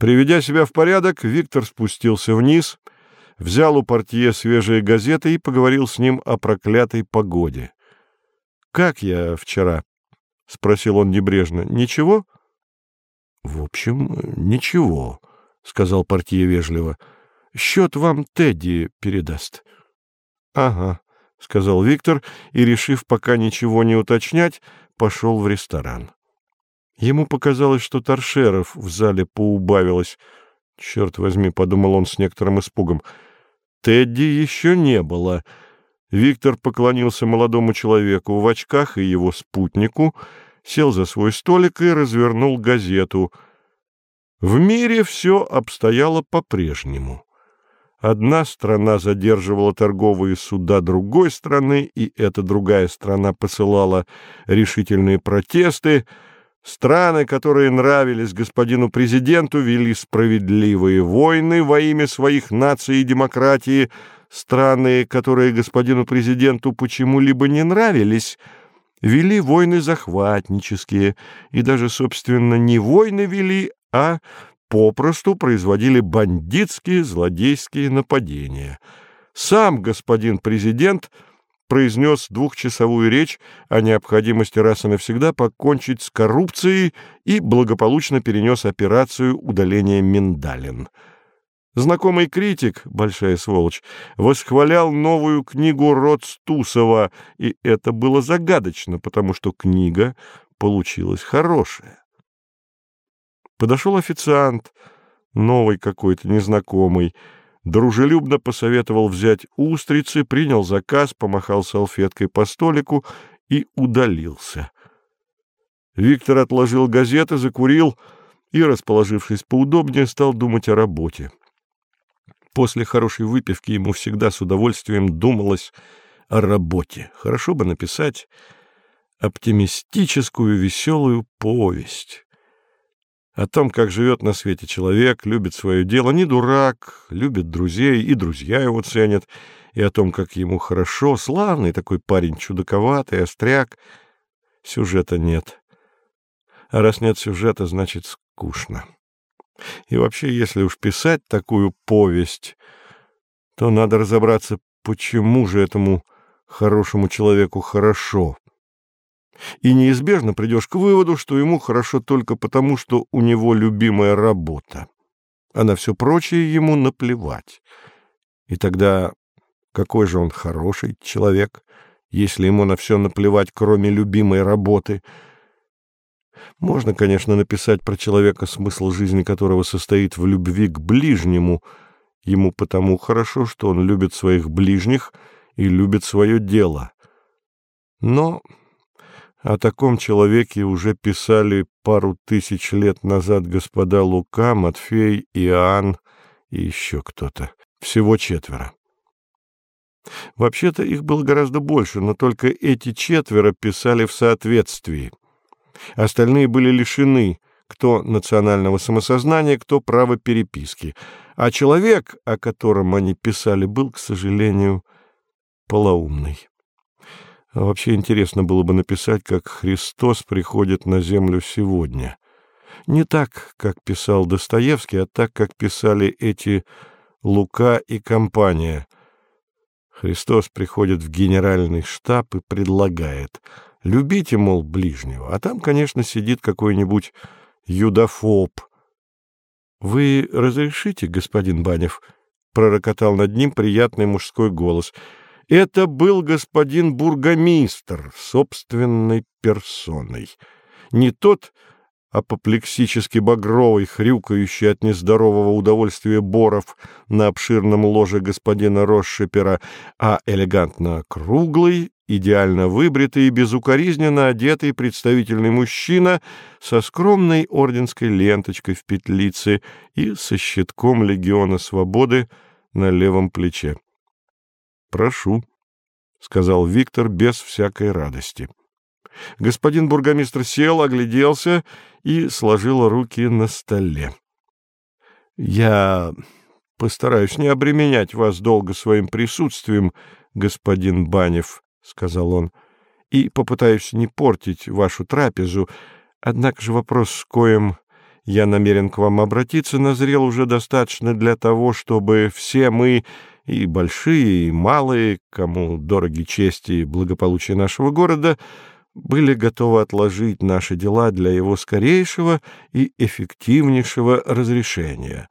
Приведя себя в порядок, Виктор спустился вниз, взял у портье свежие газеты и поговорил с ним о проклятой погоде. — Как я вчера? — спросил он небрежно. — Ничего? — В общем, ничего, — сказал портье вежливо. — Счет вам Тедди передаст. — Ага, — сказал Виктор и, решив пока ничего не уточнять, пошел в ресторан. Ему показалось, что торшеров в зале поубавилось. «Черт возьми», — подумал он с некоторым испугом. «Тедди еще не было». Виктор поклонился молодому человеку в очках и его спутнику, сел за свой столик и развернул газету. В мире все обстояло по-прежнему. Одна страна задерживала торговые суда другой страны, и эта другая страна посылала решительные протесты — Страны, которые нравились господину президенту, вели справедливые войны во имя своих наций и демократии. Страны, которые господину президенту почему-либо не нравились, вели войны захватнические, и даже, собственно, не войны вели, а попросту производили бандитские злодейские нападения. Сам господин президент – произнес двухчасовую речь о необходимости раз и навсегда покончить с коррупцией и благополучно перенес операцию удаления миндалин. Знакомый критик, большая сволочь, восхвалял новую книгу Роцтусова, и это было загадочно, потому что книга получилась хорошая. Подошел официант, новый какой-то, незнакомый, дружелюбно посоветовал взять устрицы, принял заказ, помахал салфеткой по столику и удалился. Виктор отложил газеты, закурил и, расположившись поудобнее, стал думать о работе. После хорошей выпивки ему всегда с удовольствием думалось о работе. Хорошо бы написать оптимистическую веселую повесть о том, как живет на свете человек, любит свое дело, не дурак, любит друзей, и друзья его ценят, и о том, как ему хорошо, славный такой парень, чудаковатый, остряк. Сюжета нет. А раз нет сюжета, значит, скучно. И вообще, если уж писать такую повесть, то надо разобраться, почему же этому хорошему человеку хорошо и неизбежно придешь к выводу, что ему хорошо только потому, что у него любимая работа, а на все прочее ему наплевать. И тогда какой же он хороший человек, если ему на все наплевать, кроме любимой работы? Можно, конечно, написать про человека, смысл жизни которого состоит в любви к ближнему, ему потому хорошо, что он любит своих ближних и любит свое дело. Но о таком человеке уже писали пару тысяч лет назад господа Лука, Матфей, Иоанн и еще кто-то. Всего четверо. Вообще-то их было гораздо больше, но только эти четверо писали в соответствии. Остальные были лишены кто национального самосознания, кто права переписки. А человек, о котором они писали, был, к сожалению, полоумный. А вообще интересно было бы написать, как Христос приходит на землю сегодня. Не так, как писал Достоевский, а так, как писали эти Лука и компания. Христос приходит в генеральный штаб и предлагает «любите, мол, ближнего», а там, конечно, сидит какой-нибудь юдофоб. «Вы разрешите, господин Банев?» — пророкотал над ним приятный мужской голос — это был господин бургомистр собственной персоной. Не тот апоплексически багровый, хрюкающий от нездорового удовольствия Боров на обширном ложе господина Росшипера, а элегантно круглый, идеально выбритый и безукоризненно одетый представительный мужчина со скромной орденской ленточкой в петлице и со щитком легиона свободы на левом плече. Прошу, — сказал Виктор без всякой радости. Господин бургомистр сел, огляделся и сложил руки на столе. — Я постараюсь не обременять вас долго своим присутствием, господин Банев, — сказал он, — и попытаюсь не портить вашу трапезу. Однако же вопрос, с коем я намерен к вам обратиться, назрел уже достаточно для того, чтобы все мы, и большие, и малые, кому дороги чести и благополучие нашего города, были готовы отложить наши дела для его скорейшего и эффективнейшего разрешения.